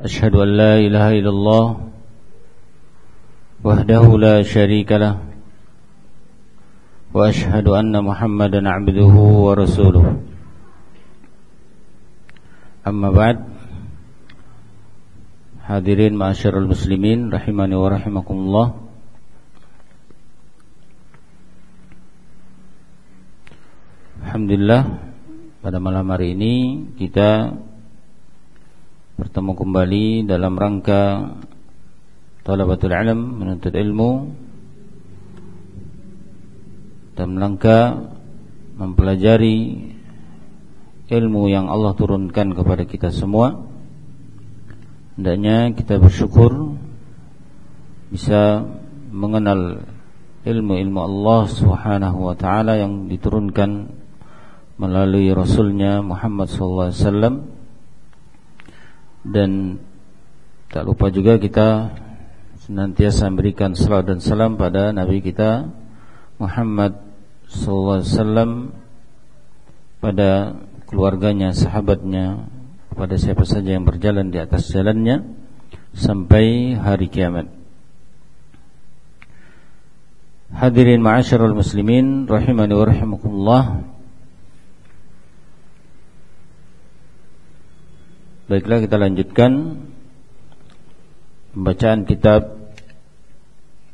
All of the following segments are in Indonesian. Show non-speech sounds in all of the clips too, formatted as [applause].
أشهد أن لا إله إلا الله وحده لا شريك له وأشهد أن محمدا عبده ورسوله. أما بعد Hadirin ma'asyarul muslimin Rahimani wa rahimakumullah Alhamdulillah Pada malam hari ini Kita bertemu kembali dalam rangka talabatul ilm menuntut ilmu dan rangka mempelajari ilmu yang Allah turunkan kepada kita semua. Hendaknya kita bersyukur bisa mengenal ilmu-ilmu Allah Subhanahu wa taala yang diturunkan melalui rasulnya Muhammad sallallahu alaihi wasallam dan tak lupa juga kita senantiasa memberikan salam dan salam pada nabi kita Muhammad sallallahu alaihi wasallam pada keluarganya, sahabatnya, kepada siapa saja yang berjalan di atas jalannya sampai hari kiamat. Hadirin ma'asyiral muslimin rahimani wa rahimakumullah. Baiklah kita lanjutkan pembacaan kitab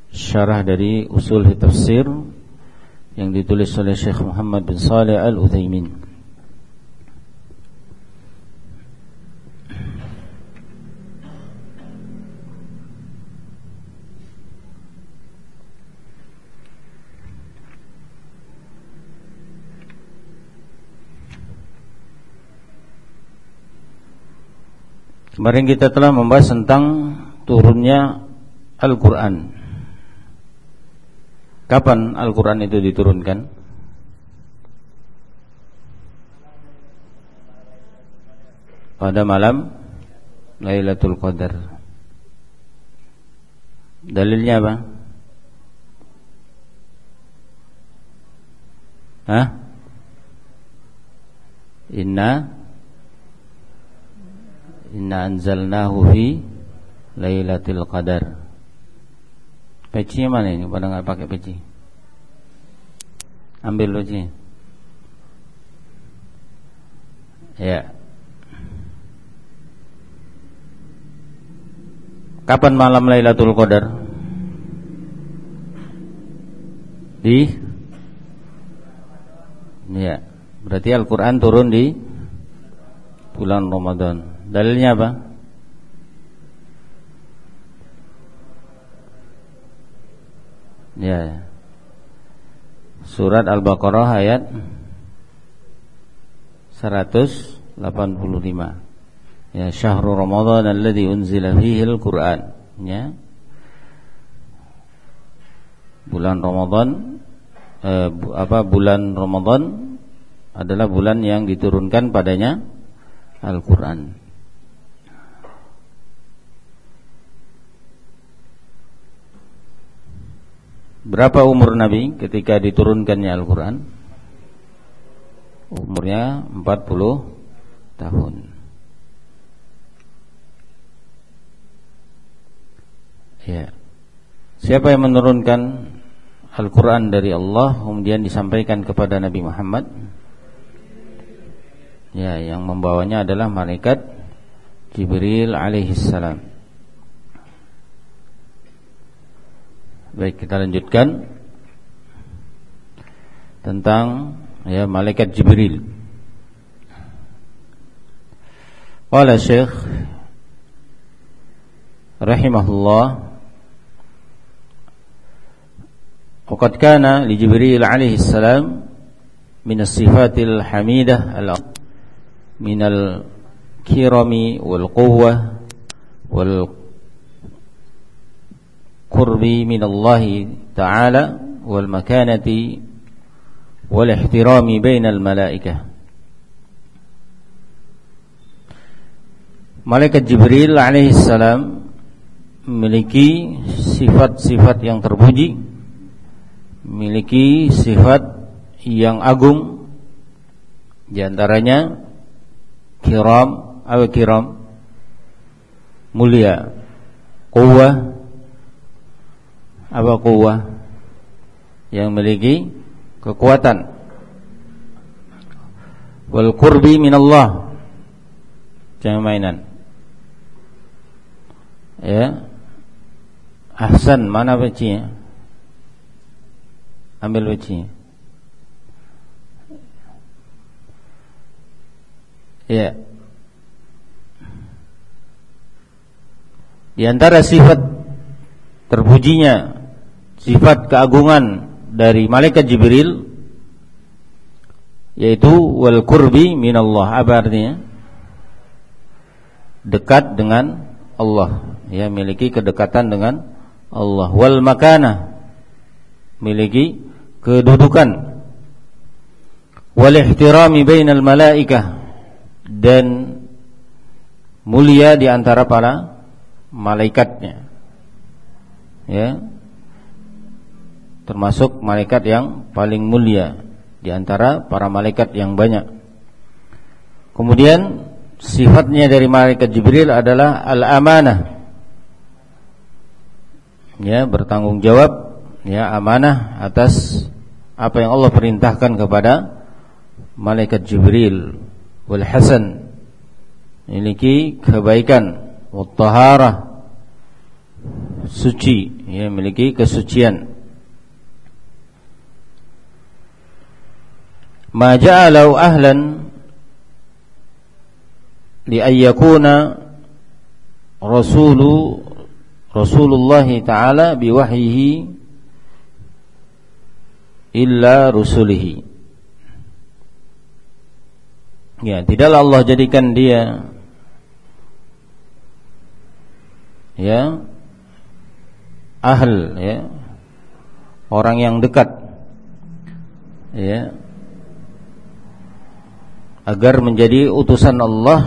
syarah dari usul tafsir yang ditulis oleh Syekh Muhammad bin Saleh Al-Utsaimin. Kemarin kita telah membahas tentang turunnya Al-Quran Kapan Al-Quran itu diturunkan? Pada malam Lailatul Qadar Dalilnya apa? Hah? Inna Inna anzalnahu fi Lailatul Qadar. Peci mana ini? Pada nggak pakai peci? Ambil peci. Ya. Kapan malam Lailatul Qadar? Di Ya. Berarti Al-Qur'an turun di bulan Ramadan. Dalilnya apa? Ya. Surat Al-Baqarah ayat 185. Ya, syahrul Ramadan alladzi unzila fihi al-Qur'an. Ya. Bulan Ramadan eh, apa bulan Ramadan adalah bulan yang diturunkan padanya Al-Qur'an. Berapa umur Nabi ketika diturunkannya Al-Quran? Umurnya 40 tahun. Ya. Siapa yang menurunkan Al-Quran dari Allah Kemudian disampaikan kepada Nabi Muhammad? Ya, yang membawanya adalah malaikat Jibril alaihissalam Baik, kita lanjutkan tentang ya malaikat Jibril. Qala Syekh rahimahullah وقد كان لجبريل عليه السلام من الصفات الحميدة من الكرم والقوة والقوة minallahi ta'ala wal makanati wal ihtirami bainal malaikah Malaikat Jibril alaihissalam memiliki sifat-sifat yang terpuji memiliki sifat yang agung di antaranya kiram atau kiram mulia. Quwwah apa quwwah? Yang memiliki kekuatan. Wal qurbi minallah. Jangan mainan. Ya. Ahsan mana bacinya? Ambil bacinya. Ya. Di antara sifat terpujinya sifat keagungan dari malaikat Jibril yaitu wal qurbi minallah apa artinya? Dekat dengan Allah, ya memiliki kedekatan dengan Allah. Wal makana memiliki kedudukan. Wal ihtirami bainal malaikah dan mulia di antara para malaikatnya. Ya termasuk malaikat yang paling mulia di antara para malaikat yang banyak. Kemudian sifatnya dari malaikat Jibril adalah al-amanah. Ya bertanggung jawab ya amanah atas apa yang Allah perintahkan kepada malaikat Jibril. Wal hasan memiliki kebaikan. Wattaharah suci ya memiliki kesucian ma ja'alau ahlan li ayyakuna rasulu Rasulullah taala biwahyihi illa rusulihi. Ya, tidaklah Allah jadikan dia ya ahl ya orang yang dekat ya agar menjadi utusan Allah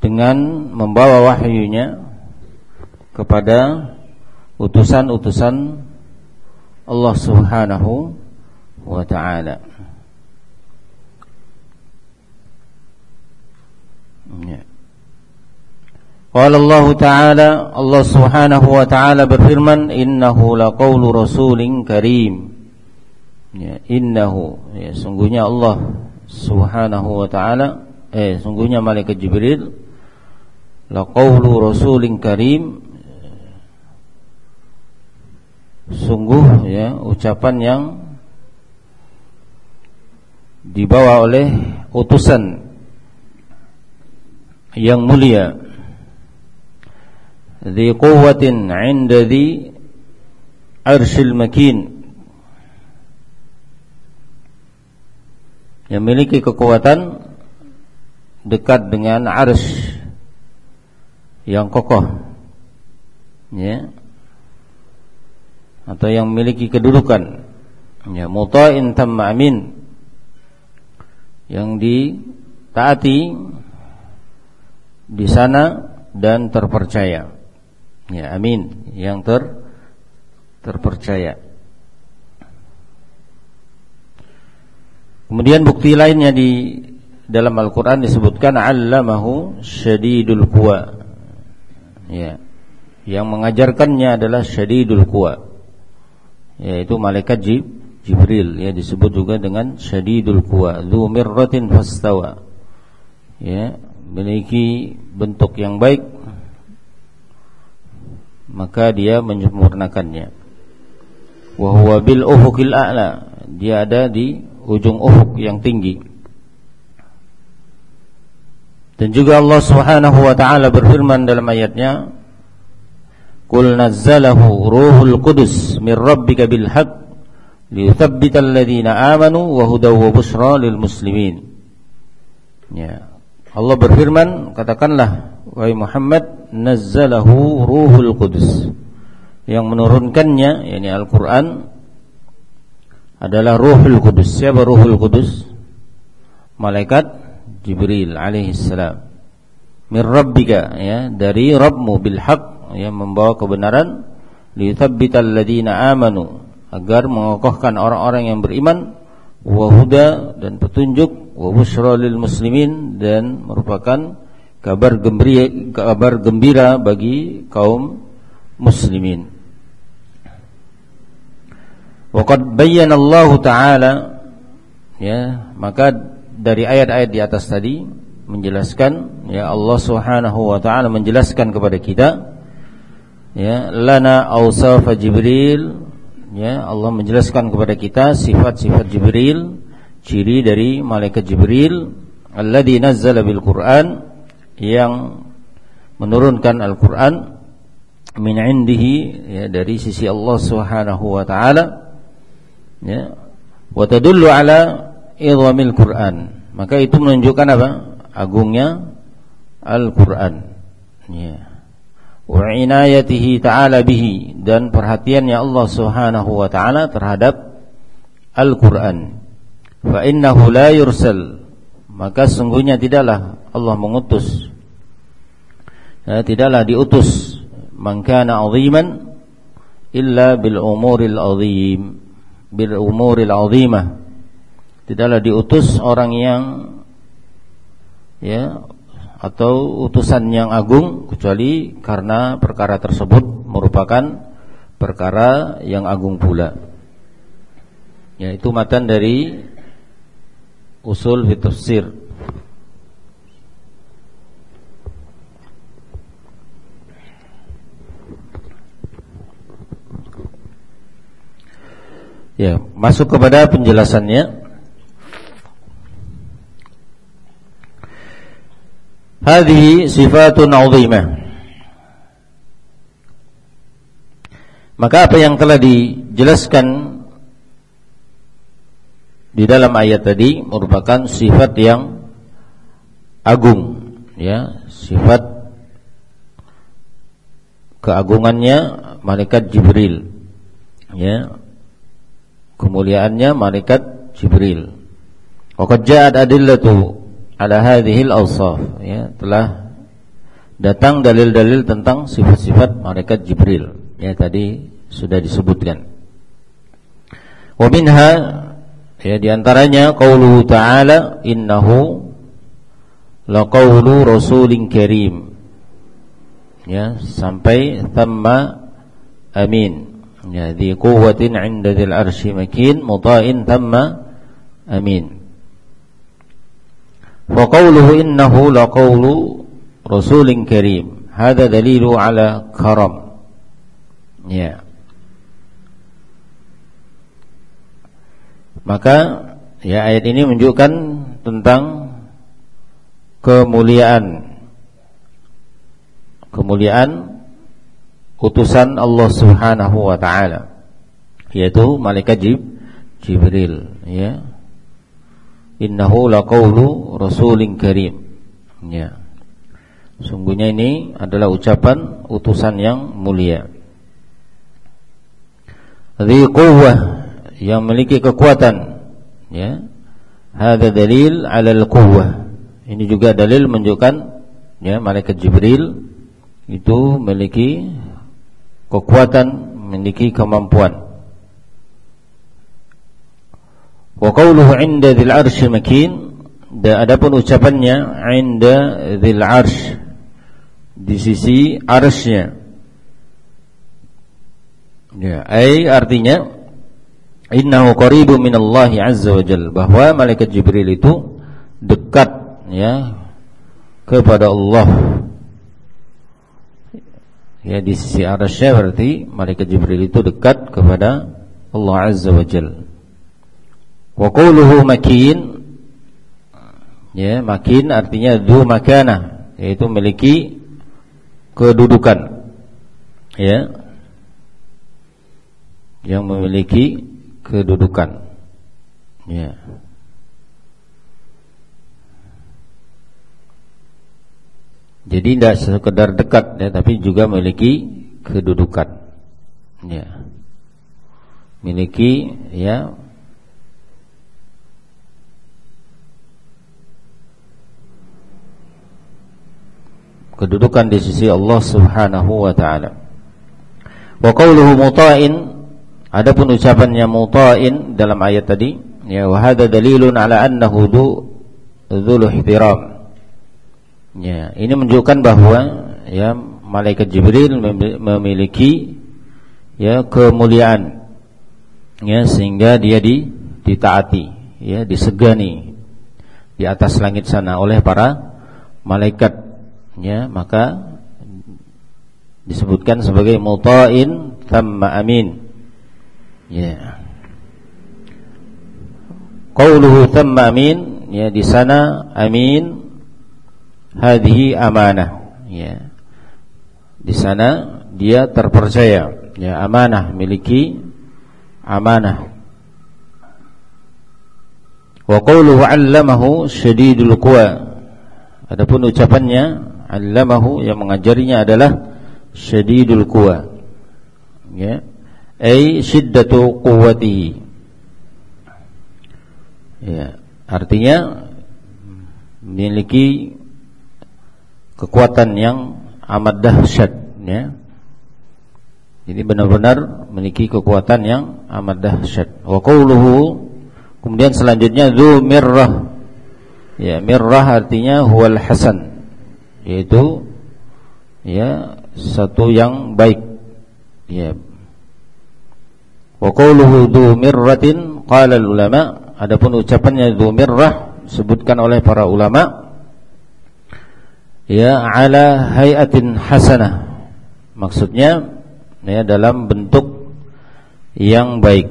dengan membawa wahyunya kepada utusan-utusan Allah Subhanahu wa taala. Ya. Qala Allah Ta'ala Allah Subhanahu wa taala berfirman innahu laqaulu rasulin karim. Ya, innahu ya sungguhnya Allah Subhanahu wa taala. Eh sungguhnya malaikat Jibril la qaulu rasulin karim. Sungguh ya ucapan yang dibawa oleh utusan yang mulia. Di quwwatin 'inda dhi arshil makin. Yang memiliki kekuatan dekat dengan arsh yang kokoh ya atau yang memiliki kedudukan ya muta'in tamma amin yang ditaati di sana dan terpercaya. Ya, amin. Yang ter terpercaya. Kemudian bukti lainnya di dalam Al-Qur'an disebutkan 'allamahu syadidul quwa. Ya. Yang mengajarkannya adalah syadidul quwa. Yaitu malaikat Jib, Jibril ya disebut juga dengan syadidul quwa, dzu mirratin fastawa. Ya, memiliki bentuk yang baik maka dia menyempurnakannya wa huwa bil a'la dia ada di ujung ufuk yang tinggi. Dan juga Allah Subhanahu wa taala berfirman dalam ayatnya Qul nazzalahu ruhul qudus min rabbika bil haqq liyuthabbital ladzina amanu wa hudaw wa bushra lil muslimin. Ya. Allah berfirman, katakanlah wahai Muhammad, nazzalahu ruhul qudus. Yang menurunkannya yakni Al-Qur'an adalah Ruhul Qudus. Siapa Ruhul Qudus? Malaikat Jibril alaihi salam. Mir rabbika ya, dari Rabbmu bil haq yang membawa kebenaran liyuthabbital ladzina amanu agar mengokohkan orang-orang yang beriman wa huda dan petunjuk wa busyra lil muslimin dan merupakan kabar gembira kabar gembira bagi kaum muslimin Waqad bayyana Allah taala ya maka dari ayat-ayat di atas tadi menjelaskan ya Allah Subhanahu wa taala menjelaskan kepada kita ya lana awsaf Jibril ya Allah menjelaskan kepada kita sifat-sifat Jibril ciri dari malaikat Jibril alladzi nazzala bil Qur'an yang menurunkan Al-Qur'an min indihi ya dari sisi Allah Subhanahu wa taala ya. Wa tadullu ala idhamil Quran. Maka itu menunjukkan apa? Agungnya Al-Quran. Ya. Wa inayatihi ta'ala bihi. Dan perhatiannya Allah Subhanahu wa taala terhadap Al-Quran. Fa innahu la yursal. Maka sungguhnya tidaklah Allah mengutus. Ya, tidaklah diutus. Man kana aziman illa bil umuril azim bil umuril azimah. Tidaklah diutus orang yang ya atau utusan yang agung kecuali karena perkara tersebut merupakan perkara yang agung pula. Yaitu matan dari usul tafsir Ya, masuk kepada penjelasannya. Hadhihi sifatun 'azimah. Maka apa yang telah dijelaskan di dalam ayat tadi merupakan sifat yang agung, ya, sifat keagungannya malaikat Jibril. Ya, kemuliaannya malaikat Jibril. Waqad ja'at adillatu ala hadhihi al-awsaf ya telah datang dalil-dalil tentang sifat-sifat malaikat Jibril ya tadi sudah disebutkan. Wa minha ya di antaranya qauluhu ta'ala innahu laqaulu rasulin karim ya sampai thamma amin ya di quwwatin 'inda dzil arsy makin muta'in thamma amin. Fa qawluhu innahu laqawlu rasulin karim. Hadha dalilu ala karam. Ya. Maka ya ayat ini menunjukkan tentang kemuliaan. Kemuliaan utusan Allah Subhanahu wa taala yaitu malaikat Jib, Jibril ya. Innahu laqaulu rasulin karim ya. Sungguhnya ini adalah ucapan utusan yang mulia. Dhi quwwah yang memiliki kekuatan ya. Hadza dalil 'ala al-quwwah ini juga dalil menunjukkan ya malaikat Jibril itu memiliki kekuatan, memiliki kemampuan. Wa qawluhu 'inda dzil 'arsy makin dan adapun ucapannya 'inda dzil 'arsy di sisi arsy Ya, ai artinya innahu qaribu minallahi azza wa jalla bahwa malaikat Jibril itu dekat ya kepada Allah Ya di sisi arasnya berarti malaikat Jibril itu dekat kepada Allah Azza wa. Wa qawluhu makin. Ya makin artinya du makana yaitu memiliki kedudukan. Ya. Yang memiliki kedudukan. Ya Jadi tidak sekedar dekat ya, tapi juga memiliki kedudukan. Ya. Miliki ya kedudukan di sisi Allah Subhanahu wa taala. Wa qawluhu muta'in adapun ucapannya muta'in dalam ayat tadi ya wa hadha dalilun ala annahu dzul ihtiram Ya, ini menunjukkan bahwa ya malaikat Jibril memiliki ya kemuliaan ya sehingga dia di ditaati ya disegani di atas langit sana oleh para malaikat ya maka disebutkan sebagai muta'in thamma amin. Ya. Qauluhu thamma amin ya di sana amin hadhihi amanah. Ya. Di sana dia terpercaya. Ya amanah miliki amanah. Wa qawluhu 'allamahu syadidul quwa. Adapun ucapannya 'allamahu yang mengajarinya adalah syadidul quwa. Ya. Ai syiddatu quwwatihi ya. Artinya memiliki kekuatan yang amat dahsyat ya. Jadi benar-benar memiliki kekuatan yang amat dahsyat. Wa kemudian selanjutnya dzu mirrah. Ya, mirrah artinya huwal hasan yaitu ya satu yang baik. Ya. Wa qawluhu dzu mirratin qala ulama adapun ucapannya dzu mirrah disebutkan oleh para ulama ya ala hayatin hasanah maksudnya ya dalam bentuk yang baik.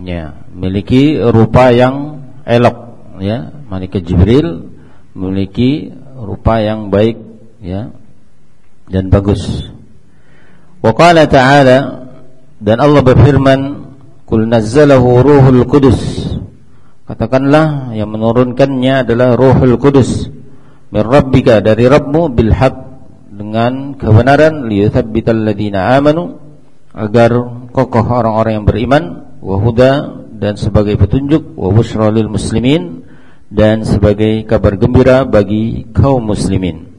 Ya memiliki rupa yang elok ya. Malaikat jibril memiliki rupa yang baik ya dan bagus. Wa ta'ala dan Allah berfirman kul nazzalahu ruhul qudus. Katakanlah yang menurunkannya adalah ruhul qudus min rabbika dari Rabbmu bil haq dengan kebenaran liyuthabbital ladina amanu agar kokoh orang-orang yang beriman wa huda dan sebagai petunjuk wa muslimin dan sebagai kabar gembira bagi kaum muslimin.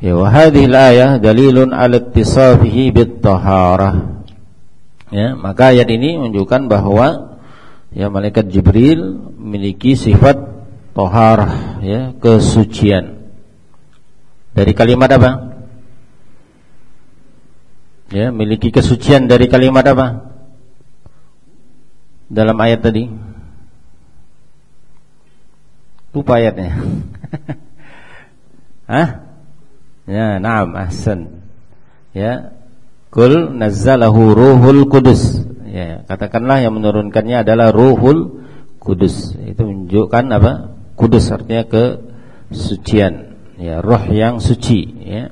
Ya wa hadhihi ayah dalilun ala ittisafihi bit taharah. Ya, maka ayat ini menunjukkan bahwa ya malaikat Jibril memiliki sifat toharah ya kesucian dari kalimat apa ya miliki kesucian dari kalimat apa dalam ayat tadi lupa ayatnya [laughs] Hah? Ya, na'am, ahsan. Ya. Kul nazzalahu ruhul kudus. Ya, katakanlah yang menurunkannya adalah ruhul kudus. Itu menunjukkan apa? Kudus artinya kesucian, ya, roh yang suci, ya.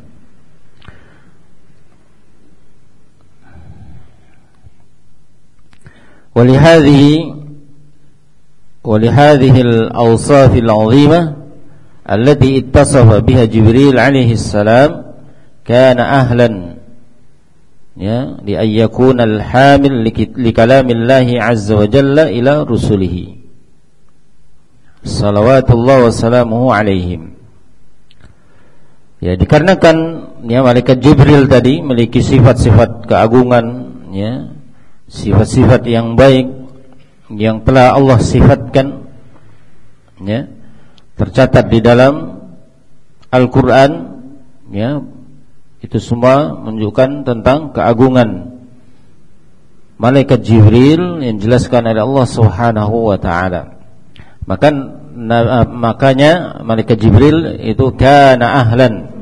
ولهذه ولهذه الأوصاف العظيمة التي اتصف بها جبريل عليه السلام كان أهلا ya li ayyakuna al-hamil li kalamillahi azza wa jalla ila rusulihi salawatullah wassalamuhu alaihim. Ya dikarenakan ya malaikat Jibril tadi memiliki sifat-sifat keagungan ya sifat-sifat yang baik yang telah Allah sifatkan ya tercatat di dalam Al-Qur'an ya itu semua menunjukkan tentang keagungan malaikat Jibril yang dijelaskan oleh Allah Subhanahu wa taala maka eh, makanya malaikat Jibril itu kana ahlan.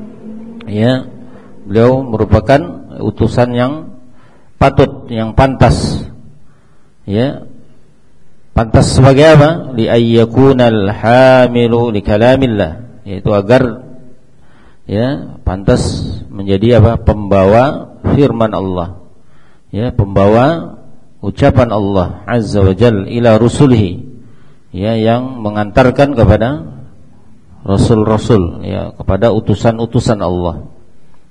Ya. Beliau merupakan utusan yang patut, yang pantas. Ya. Pantas sebagai apa? Li ayyakunal hamilu li kalamillah, yaitu agar ya, pantas menjadi apa? pembawa firman Allah. Ya, pembawa ucapan Allah Azza wa Jalla ila rusulihi ya yang mengantarkan kepada rasul-rasul ya kepada utusan-utusan Allah.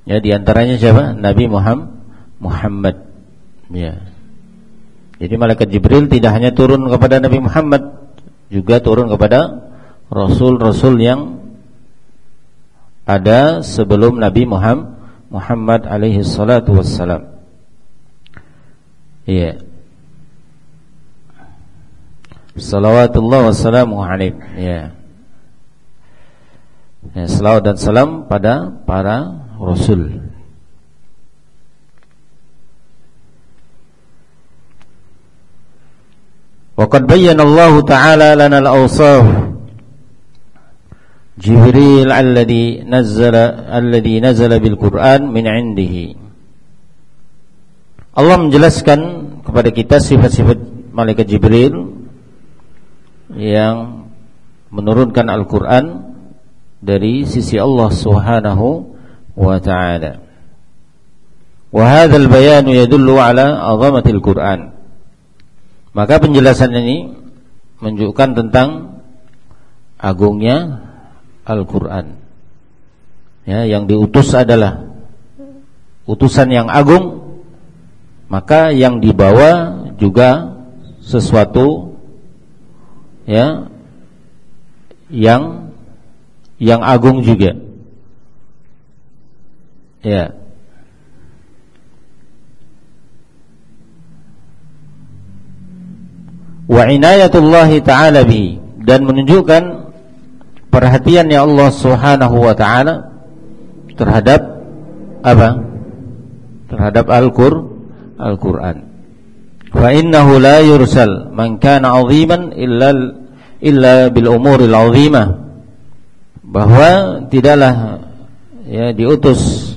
Ya di antaranya siapa? Nabi Muhammad Muhammad. Ya. Jadi malaikat Jibril tidak hanya turun kepada Nabi Muhammad, juga turun kepada rasul-rasul yang ada sebelum Nabi Muhammad Muhammad alaihi salatu wassalam. Iya. Salawatullah wassalamu alaikum ya. ya Salawat dan salam pada para Rasul. Waqad bayyana Allah Ta'ala lana al-awsaf. Jibril alladhi nazzala alladhi nazzala bil Qur'an min 'indihi. Allah menjelaskan kepada kita sifat-sifat malaikat Jibril yang menurunkan Al-Qur'an dari sisi Allah Subhanahu wa taala. Wa hadzal bayan yadullu ala 'azamatil Qur'an. Maka penjelasan ini menunjukkan tentang agungnya Al-Qur'an. Ya, yang diutus adalah utusan yang agung, maka yang dibawa juga sesuatu ya yang yang agung juga. Ya. wa inayatullah taala bi dan menunjukkan perhatiannya Allah Subhanahu wa taala terhadap apa? terhadap Al-Qur Al-Qur'an. Fa innahu la yursal man kana 'aziman illa illa bil umuril 'azimah. Bahwa tidaklah ya diutus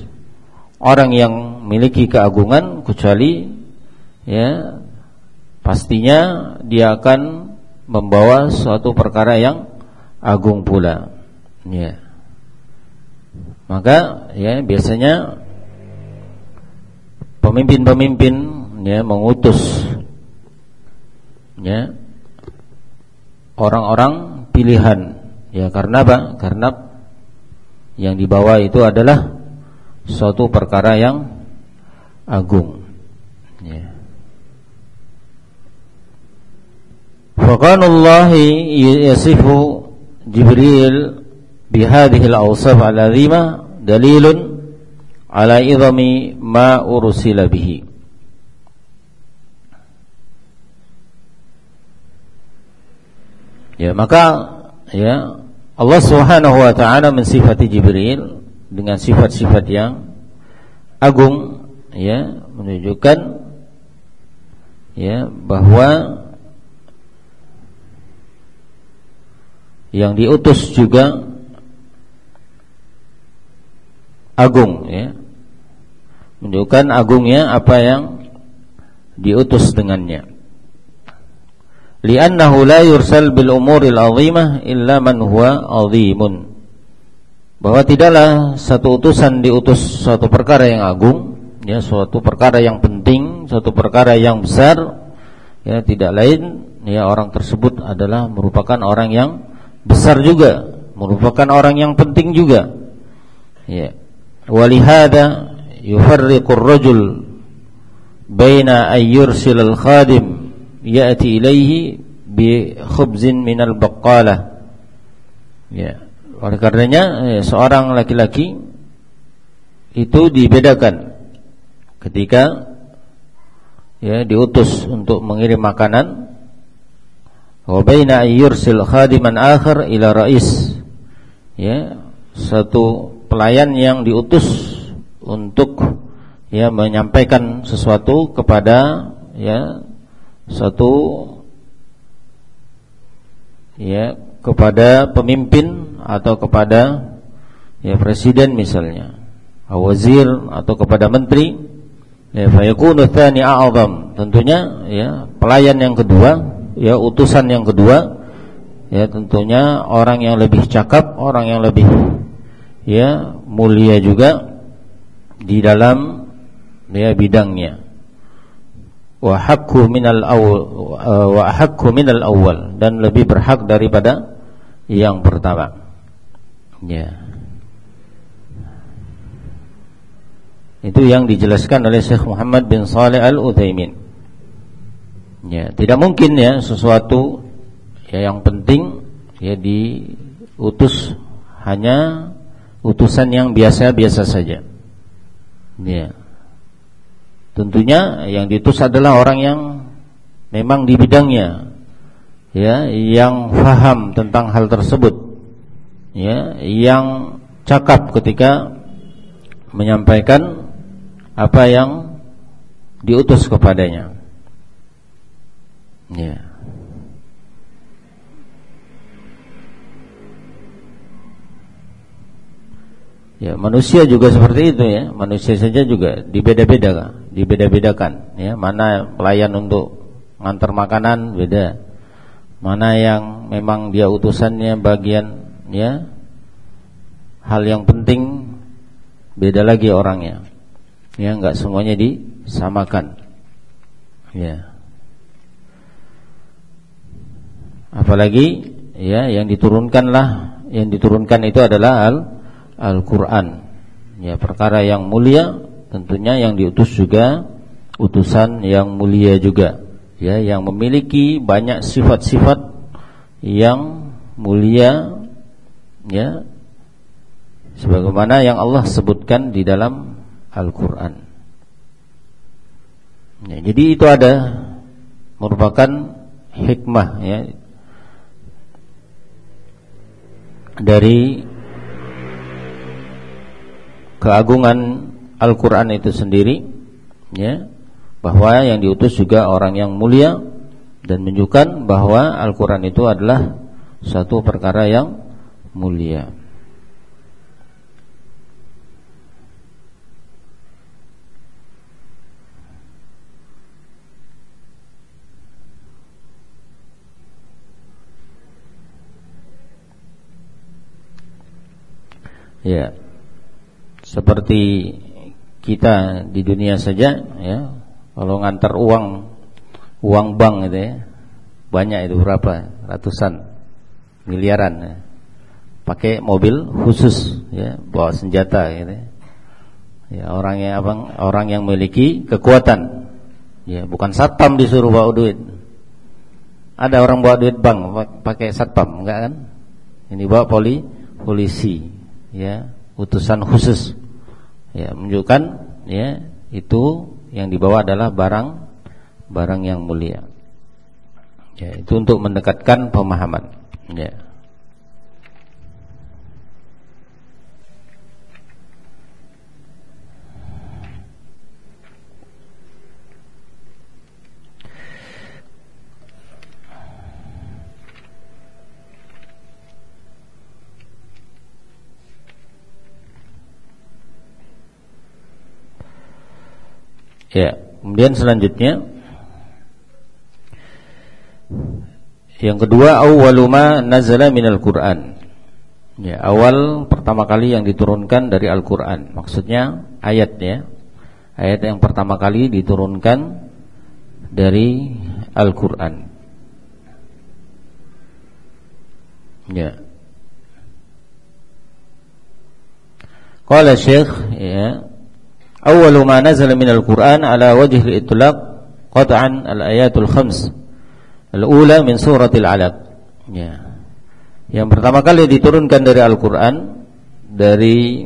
orang yang memiliki keagungan kecuali ya pastinya dia akan membawa suatu perkara yang agung pula. Ya. Maka ya biasanya pemimpin-pemimpin ya mengutus ya orang-orang pilihan. Ya karena apa? Karena yang dibawa itu adalah suatu perkara yang agung. Ya. Faqanullahi yasifu Jibril bihadhihi al-awsaf al-azima dalilun ala idami ma ursila bihi. Ya maka ya Allah Subhanahu wa taala mensifati Jibril dengan sifat-sifat yang agung ya menunjukkan ya bahwa yang diutus juga agung ya. Menunjukkan agungnya apa yang diutus dengannya li'annahu la yursal bil umuril azimah illa man huwa azimun bahwa tidaklah satu utusan diutus suatu perkara yang agung ya suatu perkara yang penting suatu perkara yang besar ya tidak lain ya orang tersebut adalah merupakan orang yang besar juga, merupakan orang yang penting juga. Ya. Walihada yufarriqu ar-rajul baina ay yursil al-khadim ya'ti ilayhi bi khubzin min al-baqqalah. Ya. Oleh karenanya ya, seorang laki-laki itu dibedakan ketika ya diutus untuk mengirim makanan wa baina yursil khadiman akhar ila rais ya satu pelayan yang diutus untuk ya menyampaikan sesuatu kepada ya satu ya kepada pemimpin atau kepada ya presiden misalnya wazir atau kepada menteri ya fayakunu tsani a'zam tentunya ya pelayan yang kedua ya utusan yang kedua ya tentunya orang yang lebih cakap, orang yang lebih ya mulia juga di dalam ya bidangnya. Wa minal awwal wa haqqu minal awwal dan lebih berhak daripada yang pertama. Ya. Itu yang dijelaskan oleh Syekh Muhammad bin Saleh Al-Utsaimin. Ya, tidak mungkin ya sesuatu ya yang penting ya diutus hanya utusan yang biasa-biasa saja. Ya. Tentunya yang diutus adalah orang yang memang di bidangnya ya, yang faham tentang hal tersebut. ya yang cakap ketika menyampaikan apa yang diutus kepadanya. Ya. Ya, manusia juga seperti itu ya. Manusia saja juga dibeda-bedakan, dibeda-bedakan ya. Mana pelayan untuk ngantar makanan beda. Mana yang memang dia utusannya bagian ya hal yang penting beda lagi orangnya. Ya, enggak semuanya disamakan. Ya. Apalagi ya yang diturunkanlah yang diturunkan itu adalah al Al-Quran Ya perkara yang mulia Tentunya yang diutus juga Utusan yang mulia juga Ya yang memiliki banyak sifat-sifat Yang mulia Ya Sebagaimana yang Allah sebutkan di dalam Al-Quran. Ya, Jadi itu ada Merupakan hikmah ya Dari keagungan Al-Qur'an itu sendiri ya bahwa yang diutus juga orang yang mulia dan menunjukkan bahwa Al-Qur'an itu adalah satu perkara yang mulia. Ya seperti kita di dunia saja ya. Kalau ngantar uang uang bank itu ya banyak itu berapa? Ratusan miliaran ya. pakai mobil khusus ya bawa senjata gitu ya. ya orang yang abang orang yang memiliki kekuatan. Ya bukan satpam disuruh bawa duit. Ada orang bawa duit bank pakai satpam enggak kan? Ini bawa poli polisi ya utusan khusus ya menunjukkan ya itu yang dibawa adalah barang barang yang mulia. Ya itu untuk mendekatkan pemahaman. Ya Ya, kemudian selanjutnya yang kedua awwaluma nazala minal Qur'an. Ya, awal pertama kali yang diturunkan dari Al-Qur'an. Maksudnya ayat ya. Ayat yang pertama kali diturunkan dari Al-Qur'an. Ya. Qala Syekh ya awwalu ma nazala minal Qur'an ala wajhi al-itlaq qat'an al-ayatul khams. Al-ula min suratil alaq. Ya. Yang pertama kali diturunkan dari Al-Qur'an dari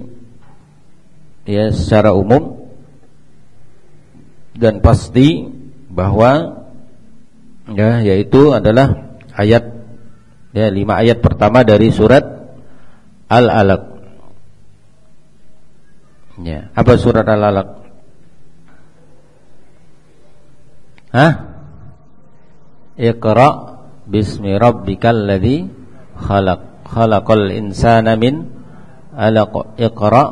ya secara umum dan pasti bahwa ya yaitu adalah ayat ya lima ayat pertama dari surat Al-Alaq. Ya. Apa surat Al-Alaq? Hah? Iqra bismi rabbikal ladzi khalaq. Khalaqal insana min 'alaq. Iqra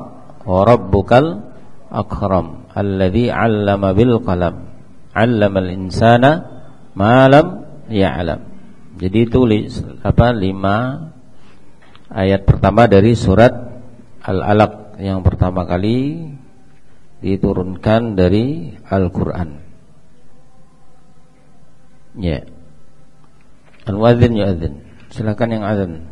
wa rabbukal akram alladzi 'allama bil qalam. 'Allamal insana ma lam ya'lam. Jadi tulis apa lima ayat pertama dari surat Al-Alaq yang pertama kali diturunkan dari Al-Qur'an. Ya. Al-muadzin yu'adzin. Silakan yang azan.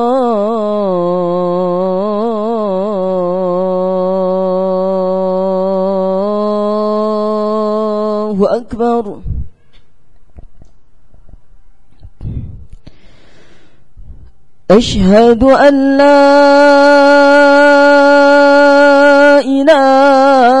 أكبر. أشهد أن لا إله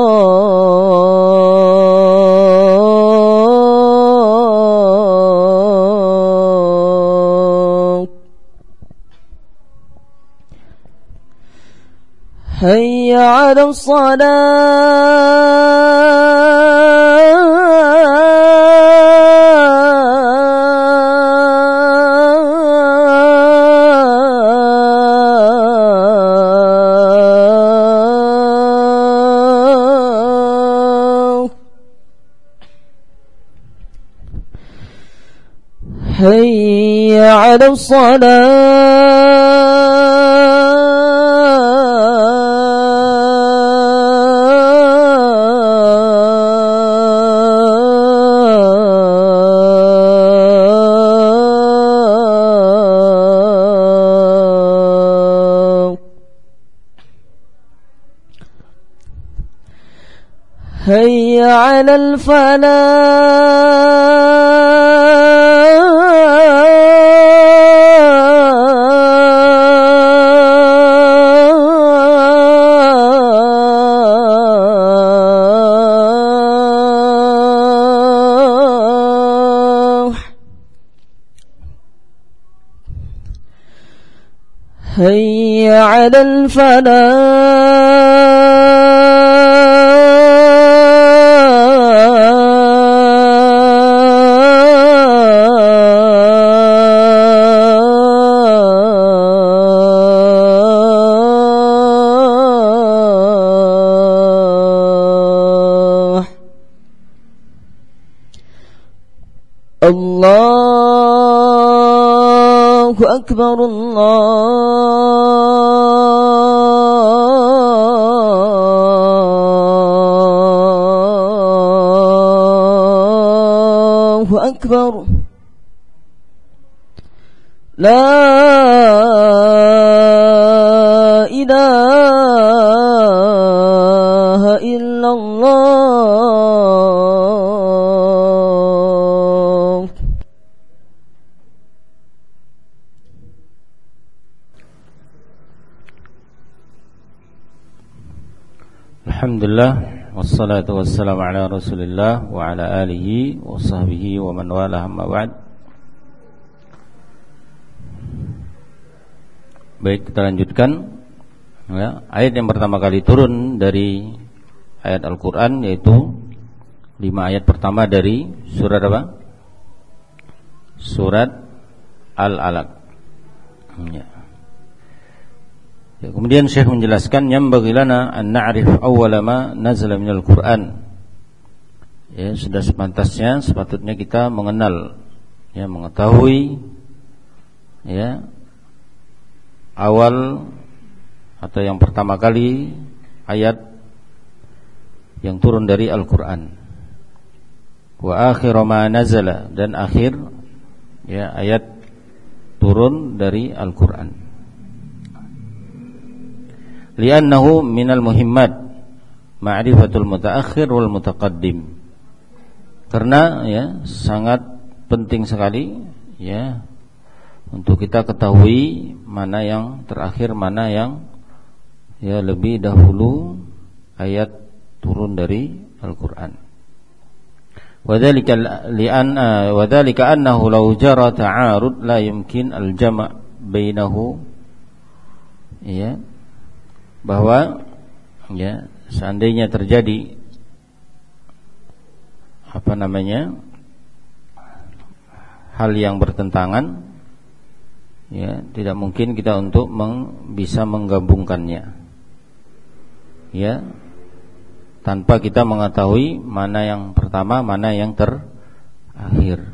هيا على الصلاة. هيا على الصلاة. هيا على الفلاح. هيا على الفلاح. أكبر الله أكبر. لا Alhamdulillah Wassalatu wassalamu ala rasulillah Wa ala alihi wa sahbihi wa man wala amma ba'd Baik kita lanjutkan ya, Ayat yang pertama kali turun dari Ayat Al-Quran yaitu Lima ayat pertama dari Surat apa? Surat Al-Alaq ya. Ya, kemudian Syekh menjelaskan yang bagilana an na'rif awwala ma nazala minal Qur'an. Ya, sudah sepantasnya sepatutnya kita mengenal ya mengetahui ya awal atau yang pertama kali ayat yang turun dari Al-Qur'an. Wa akhir ma nazala dan akhir ya ayat turun dari Al-Qur'an. Li'annahu minal muhimmat ma'rifatul mutaakhir wal mutaqaddim. Karena ya sangat penting sekali ya untuk kita ketahui mana yang terakhir mana yang ya lebih dahulu ayat turun dari Al-Qur'an. Wadzalika li'an wadzalika annahu law jara ta'arud la yumkin al-jama' bainahu ya bahwa ya seandainya terjadi apa namanya hal yang bertentangan ya tidak mungkin kita untuk meng, bisa menggabungkannya. Ya tanpa kita mengetahui mana yang pertama mana yang terakhir.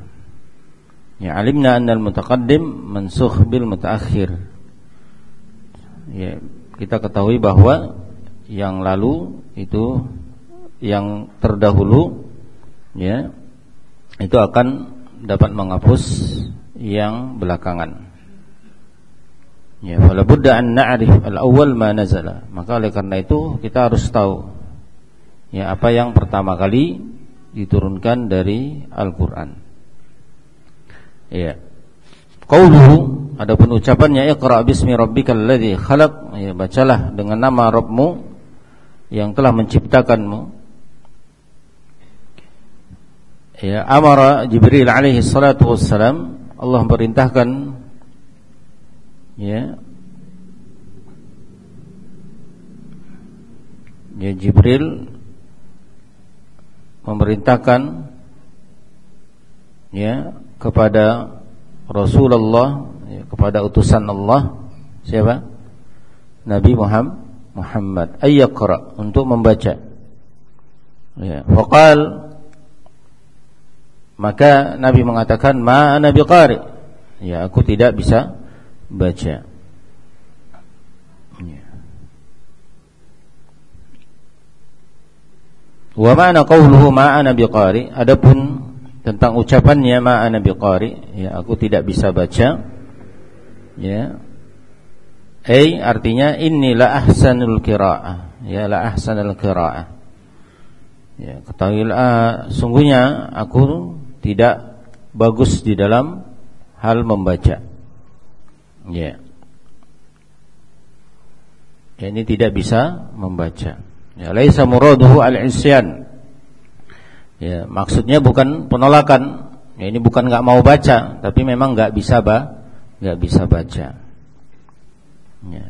Ya alimna annal mutaqaddim mansukh bil mutaakhir. Ya kita ketahui bahwa yang lalu itu yang terdahulu ya itu akan dapat menghapus yang belakangan. Ya, fala budda an na'rif al-awwal ma nazala. Maka oleh karena itu kita harus tahu ya apa yang pertama kali diturunkan dari Al-Qur'an. Ya. Qauluhu adapun ucapannya iqra bismi rabbikal ladzi khalaq. Ya bacalah dengan nama Rabbmu yang telah menciptakanmu. Ya amara Jibril alaihi salatu wassalam Allah memerintahkan ya ya Jibril memerintahkan ya kepada Rasulullah ya, kepada utusan Allah siapa Nabi Muhammad Muhammad ayyaqra untuk membaca ya faqal maka Nabi mengatakan, "Ma ana biqari." Ya, aku tidak bisa baca. Ya. Wa ma'na qawluhu ma ana biqari, adapun tentang ucapannya ma ana biqari, ya aku tidak bisa baca. Ya. Ai artinya inni la ahsanul qiraah, ya la ahsanul qiraah. Ya, ketahuilah sungguhnya aku tidak bagus di dalam hal membaca. Ya. ya ini tidak bisa membaca. Ya, laisa muraduhu al-isyan. Ya, maksudnya bukan penolakan. Ya, ini bukan nggak mau baca, tapi memang nggak bisa ba, nggak bisa baca. Ya.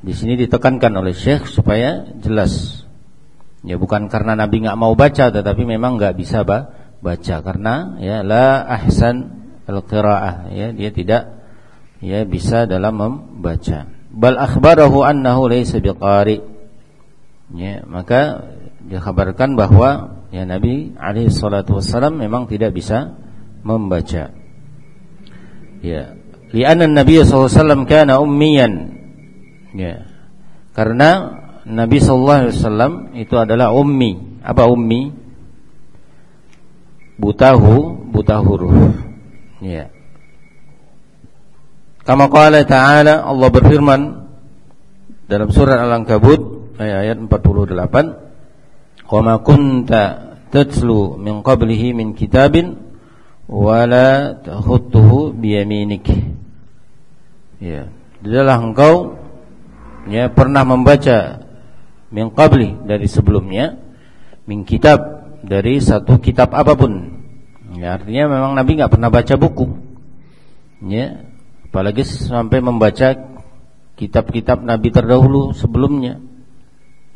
Di sini ditekankan oleh Syekh supaya jelas. Ya, bukan karena Nabi nggak mau baca, tetapi memang nggak bisa ba, baca karena ya la ahsan al-qiraah ya dia tidak ya bisa dalam membaca bal akhbarahu annahu laysa biqari ya maka dikabarkan bahwa ya Nabi alaihi salatu wasallam memang tidak bisa membaca ya li'anna Nabi sallallahu alaihi wasallam kana ummiyan ya karena Nabi sallallahu alaihi wasallam itu adalah ummi apa ummi butahu buta huruf. Ya. Kama qala ta'ala Allah berfirman dalam surat Al-Ankabut ayat 48 Wa ma kunta tatlu min qablihi min kitabin wala takhutuhu biyaminik Ya, tidaklah engkau ya pernah membaca min qabli dari sebelumnya min kitab dari satu kitab apa pun. Ya, artinya memang Nabi nggak pernah baca buku. Ya, apalagi sampai membaca kitab-kitab Nabi terdahulu sebelumnya.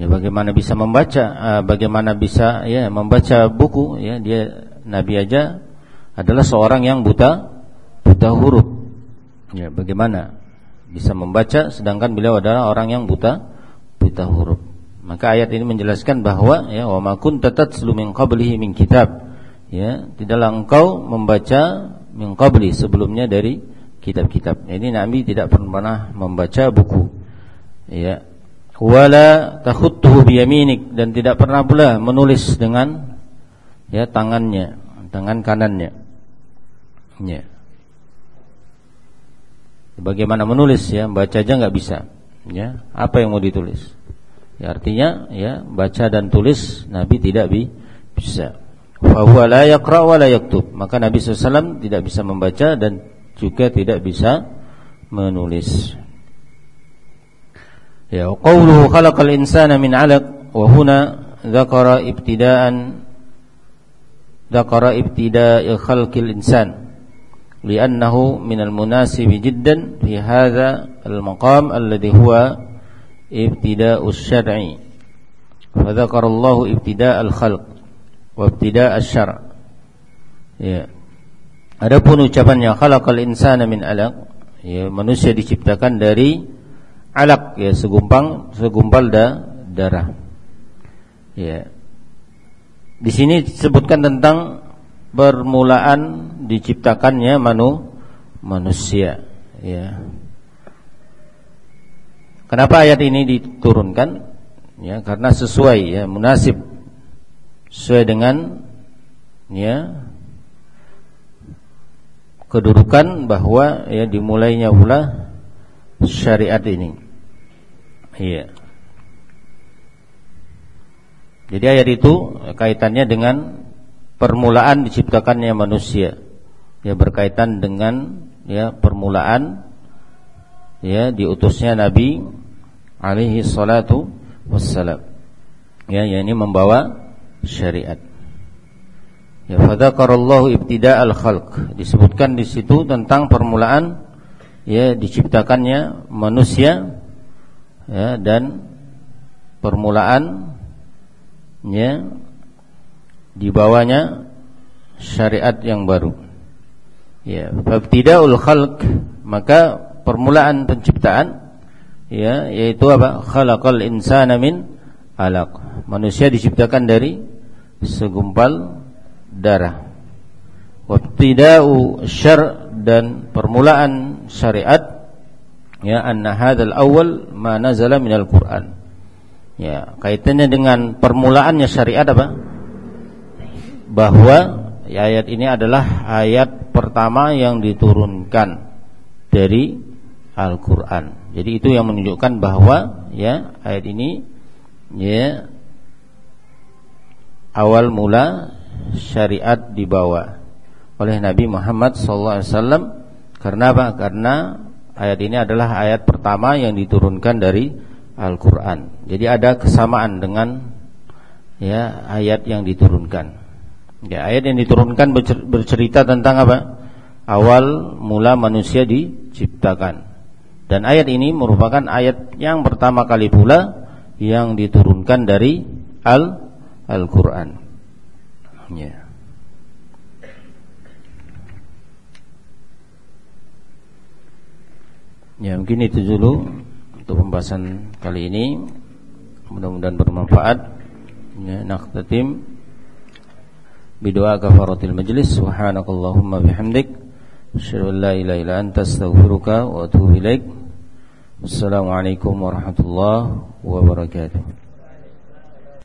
Ya, bagaimana bisa membaca? Uh, bagaimana bisa ya membaca buku? Ya, dia Nabi aja adalah seorang yang buta buta huruf. Ya, bagaimana bisa membaca sedangkan beliau adalah orang yang buta buta huruf. Maka ayat ini menjelaskan bahwa ya wa ma kunta tatslu min qablihi min kitab. Ya, tidaklah engkau membaca min qabli sebelumnya dari kitab-kitab. Ini Nabi tidak pernah membaca buku. Ya. Wala takhuttuhu biyaminik dan tidak pernah pula menulis dengan ya tangannya, tangan kanannya. Ya. Bagaimana menulis ya, baca aja nggak bisa. Ya, apa yang mau ditulis? Ya, artinya ya baca dan tulis Nabi tidak bi bisa. Fahuwa la yaqra wa la yaktub. Maka Nabi SAW tidak bisa membaca dan juga tidak bisa menulis. Ya, qawluhu khalaqal insana min 'alaq wa huna dzakara ibtida'an dzakara ibtida'i khalqil insan li'annahu min al-munasib jiddan fi hadha al-maqam alladhi huwa ibtida'us syar'i. Fa dzakara Allah ibtida'al khalq wa ibtida'as syar' ya. Adapun ucapannya khalaqal insana min 'alaq ya manusia diciptakan dari alaq ya segumpal segumpal da, darah. Ya. Di sini disebutkan tentang permulaan diciptakannya manu manusia ya. Kenapa ayat ini diturunkan? Ya karena sesuai ya munasib. Sesuai dengan ya kedudukan bahwa ya dimulainya pula syariat ini iya. Jadi ayat itu kaitannya dengan permulaan diciptakannya manusia. Ya berkaitan dengan ya permulaan ya diutusnya Nabi alaihi salatu wassalam. Ya yang ini membawa syariat. Ya fadzakarallahu ibtida'al khalq. Disebutkan di situ tentang permulaan ya diciptakannya manusia ya dan permulaan ya dibawanya syariat yang baru. Ya, fabtida'ul khalq maka permulaan penciptaan ya yaitu apa? Khalaqal insana min alaq. Manusia diciptakan dari segumpal darah. Wabtida'u syar' dan permulaan syariat ya anna hadzal awal ma nazala minal Qur'an. Ya, kaitannya dengan permulaannya syariat apa? bahwa ayat ini adalah ayat pertama yang diturunkan dari Al-Qur'an. Jadi itu yang menunjukkan bahwa ya ayat ini ya awal mula syariat dibawa oleh Nabi Muhammad SAW karena apa? Karena ayat ini adalah ayat pertama yang diturunkan dari Al-Qur'an. Jadi ada kesamaan dengan ya ayat yang diturunkan. Ya, ayat yang diturunkan bercerita tentang apa? Awal mula manusia diciptakan. Dan ayat ini merupakan ayat yang pertama kali pula yang diturunkan dari Al Al-Qur'an. Ya. Ya mungkin itu dulu untuk pembahasan kali ini. Mudah-mudahan bermanfaat. Ya, naktatim bidoa kafaratil majlis. Subhanakallahumma bihamdik. Asyhadu an la ilaha illa anta astaghfiruka wa atubu ilaik. Wassalamualaikum warahmatullahi wabarakatuh.